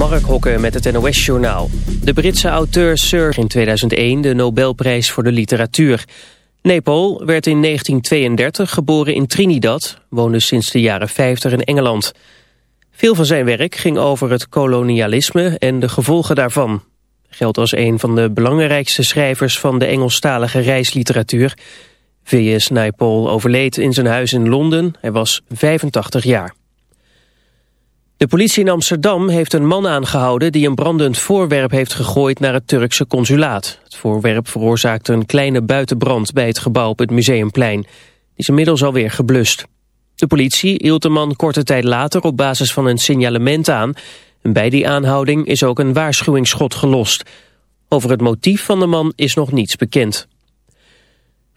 Mark Hokken met het NOS-journaal. De Britse auteur Sir in 2001 de Nobelprijs voor de literatuur. Nepal werd in 1932 geboren in Trinidad, woonde sinds de jaren 50 in Engeland. Veel van zijn werk ging over het kolonialisme en de gevolgen daarvan. Geldt als een van de belangrijkste schrijvers van de Engelstalige reisliteratuur. V.S. Naipaul overleed in zijn huis in Londen, hij was 85 jaar. De politie in Amsterdam heeft een man aangehouden die een brandend voorwerp heeft gegooid naar het Turkse consulaat. Het voorwerp veroorzaakte een kleine buitenbrand bij het gebouw op het Museumplein. Die is inmiddels alweer geblust. De politie hield de man korte tijd later op basis van een signalement aan. En bij die aanhouding is ook een waarschuwingsschot gelost. Over het motief van de man is nog niets bekend.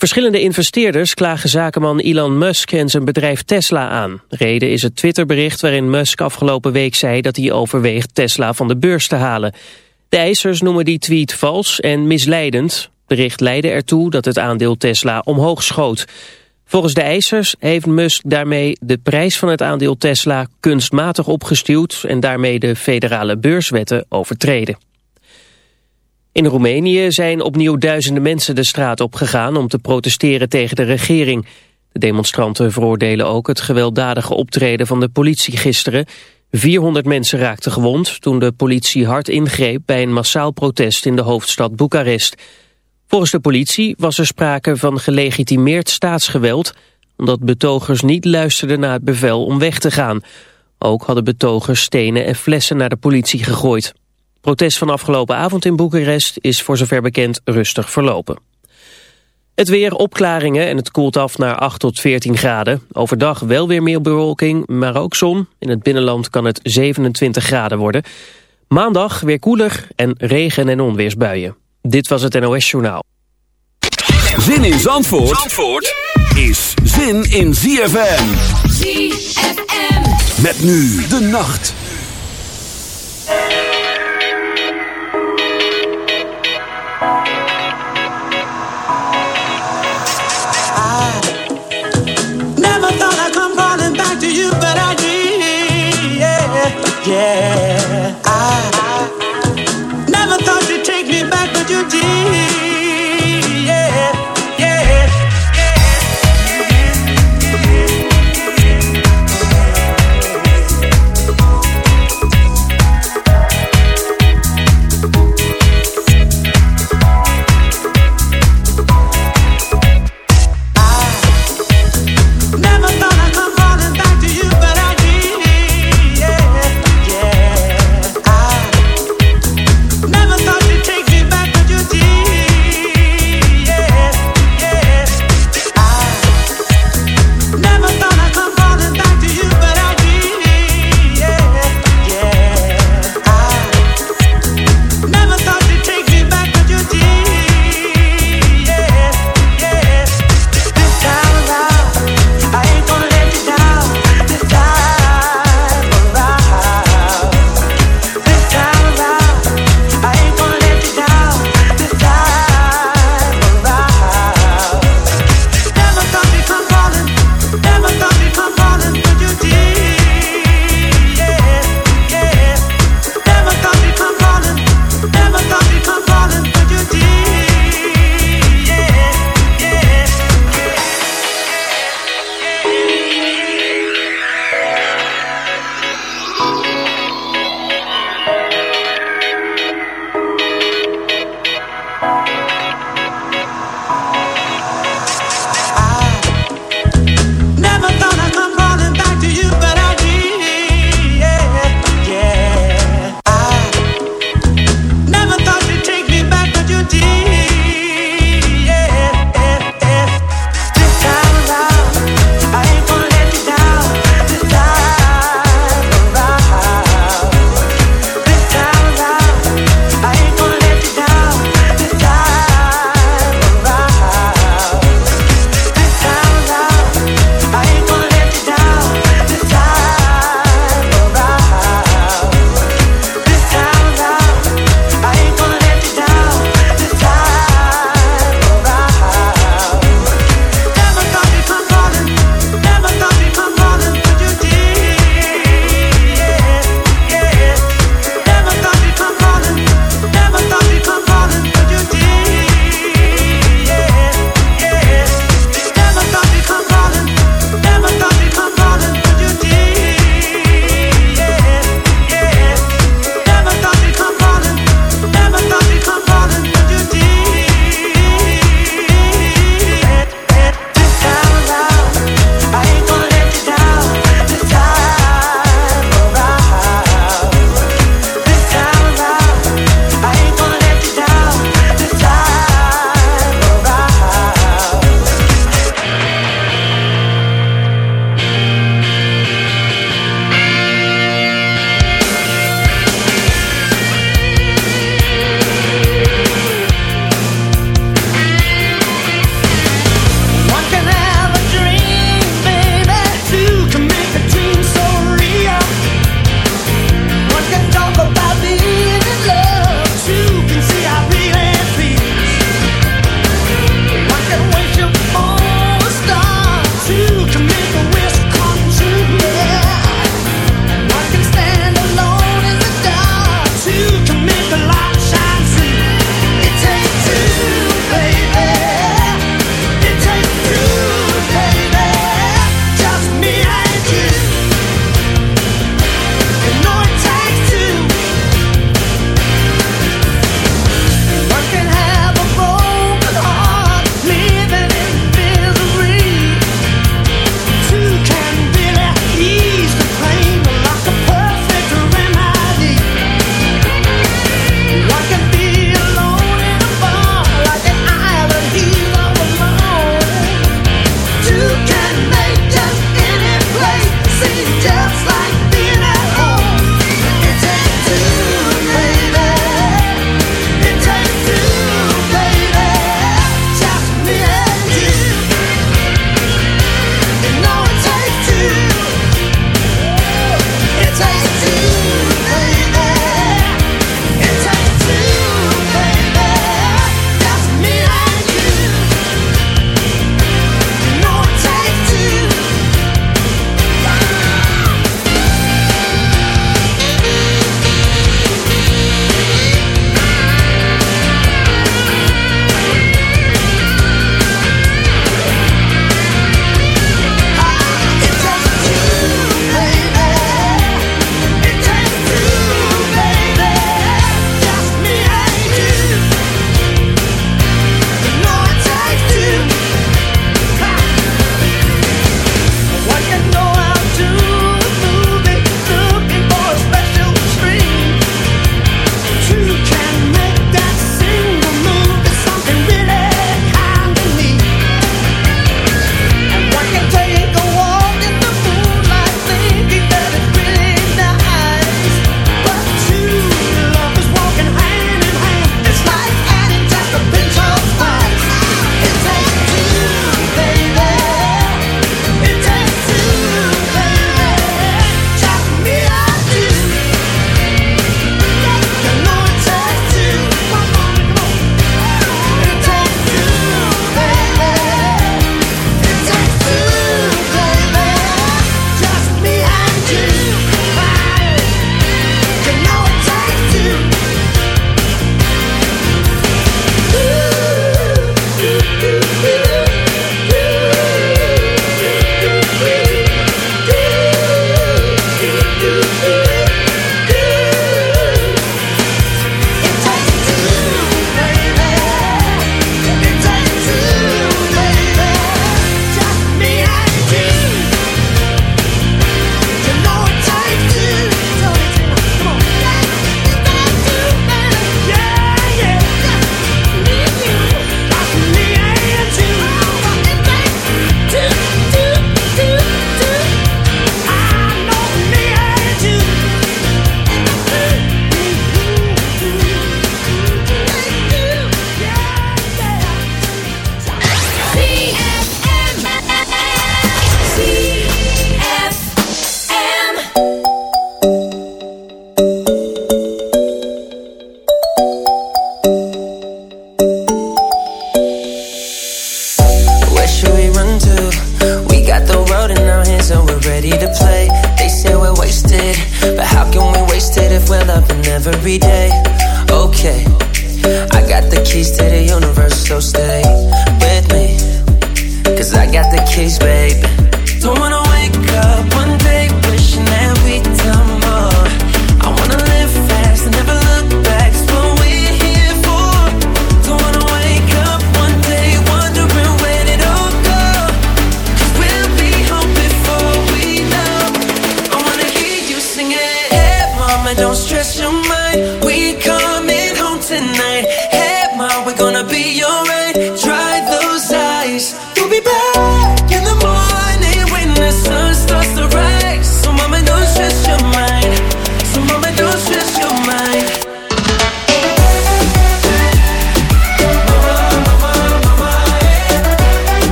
Verschillende investeerders klagen zakenman Elon Musk en zijn bedrijf Tesla aan. Reden is het Twitterbericht waarin Musk afgelopen week zei dat hij overweegt Tesla van de beurs te halen. De eisers noemen die tweet vals en misleidend. Bericht leidde ertoe dat het aandeel Tesla omhoog schoot. Volgens de eisers heeft Musk daarmee de prijs van het aandeel Tesla kunstmatig opgestuwd en daarmee de federale beurswetten overtreden. In Roemenië zijn opnieuw duizenden mensen de straat opgegaan om te protesteren tegen de regering. De demonstranten veroordelen ook het gewelddadige optreden van de politie gisteren. 400 mensen raakten gewond toen de politie hard ingreep bij een massaal protest in de hoofdstad Boekarest. Volgens de politie was er sprake van gelegitimeerd staatsgeweld... omdat betogers niet luisterden naar het bevel om weg te gaan. Ook hadden betogers stenen en flessen naar de politie gegooid. Protest van afgelopen avond in Boekarest is voor zover bekend rustig verlopen. Het weer opklaringen en het koelt af naar 8 tot 14 graden. Overdag wel weer meer bewolking, maar ook zon. In het binnenland kan het 27 graden worden. Maandag weer koeler en regen- en onweersbuien. Dit was het NOS Journaal. Zin in Zandvoort, Zandvoort is zin in ZFM. ZFM. Met nu de nacht.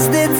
Cause it's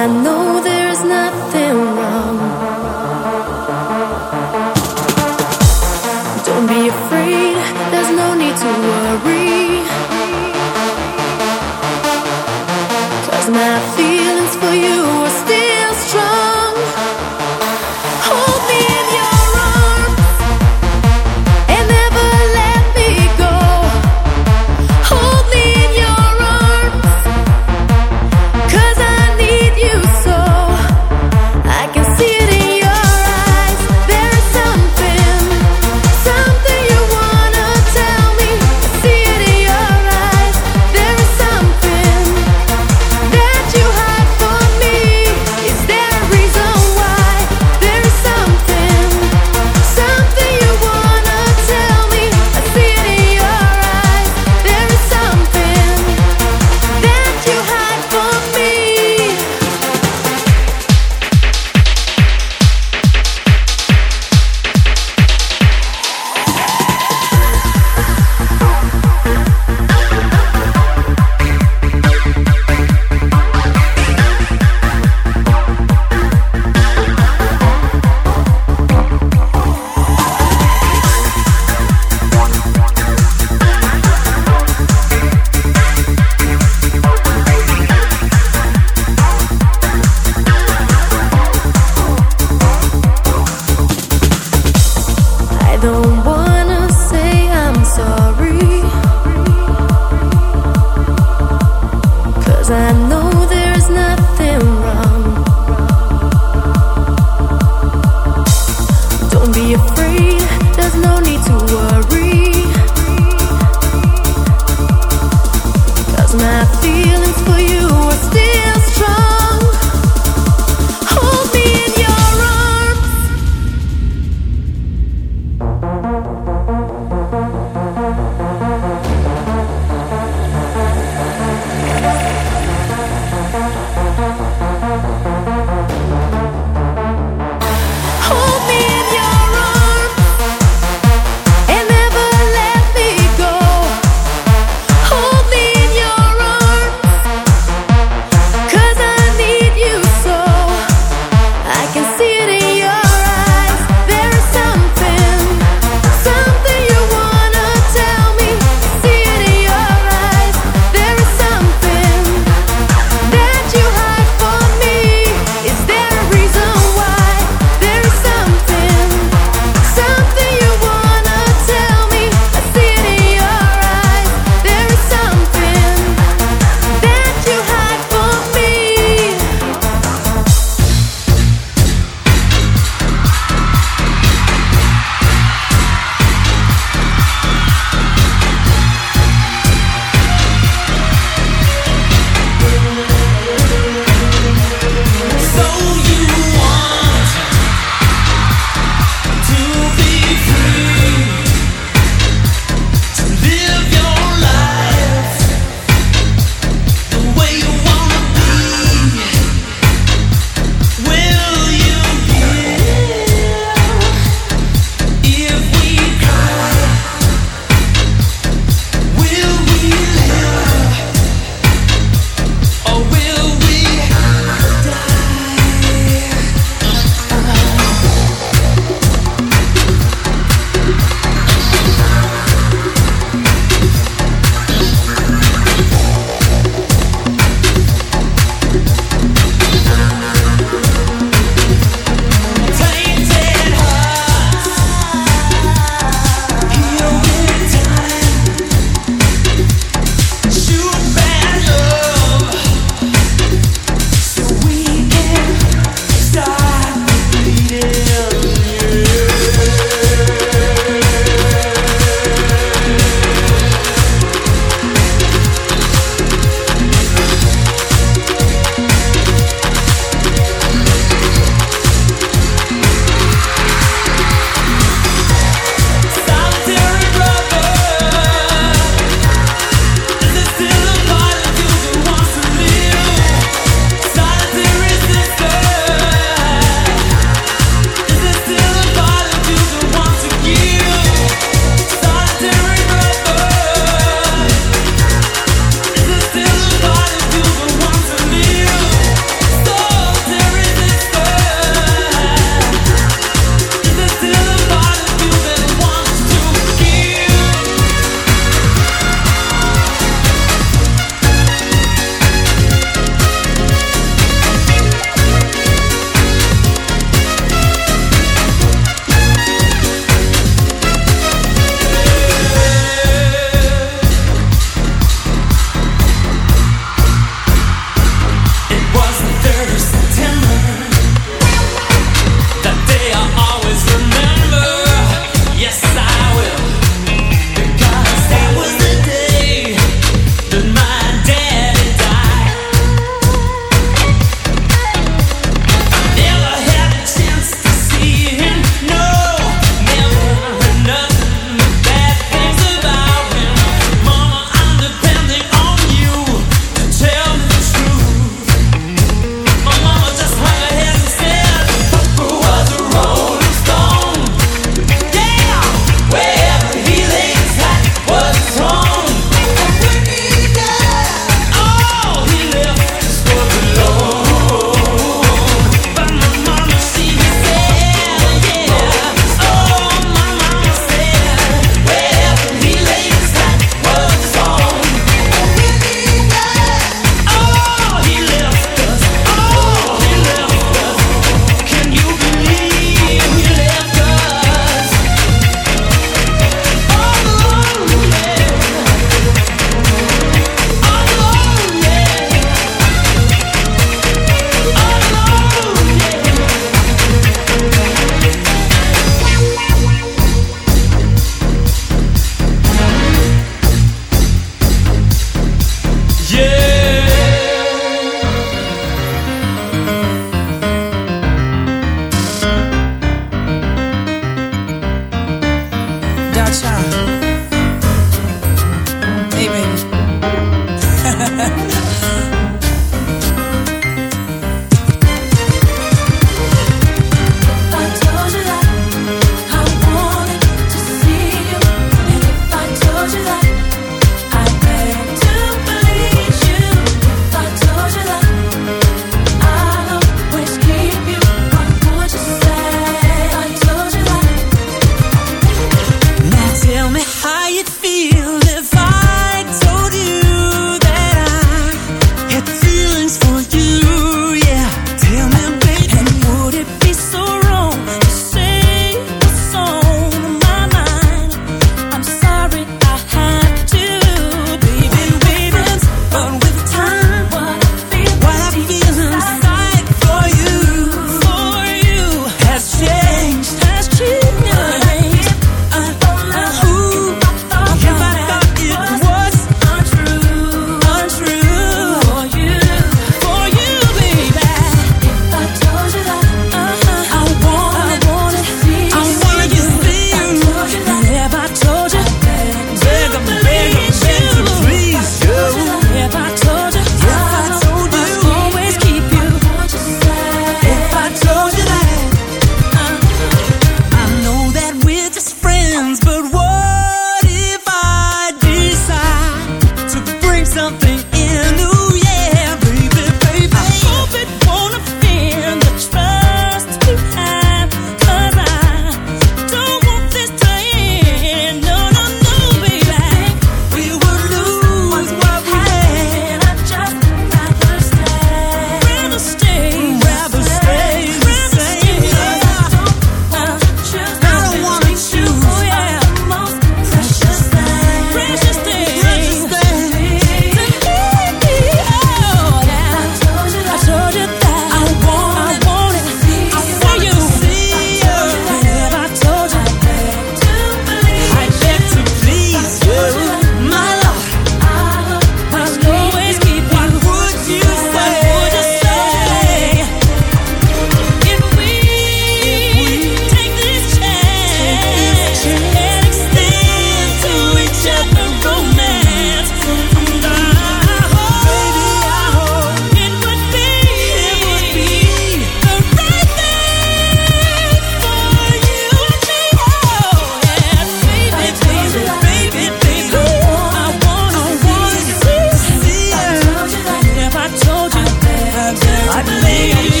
I believe.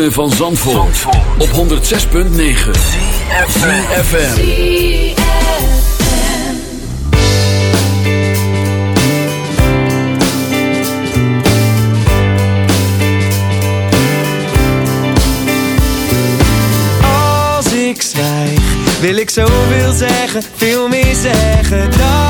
ritme van Zandvoort, Zandvoort. op 106.9 CFFM Als ik zwijg, wil ik zoveel zeggen, veel meer zeggen dan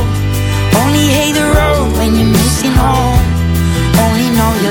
hate the road when you're missing home. Only know you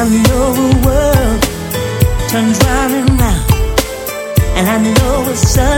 I know the world turns round and round, and I know it's sun.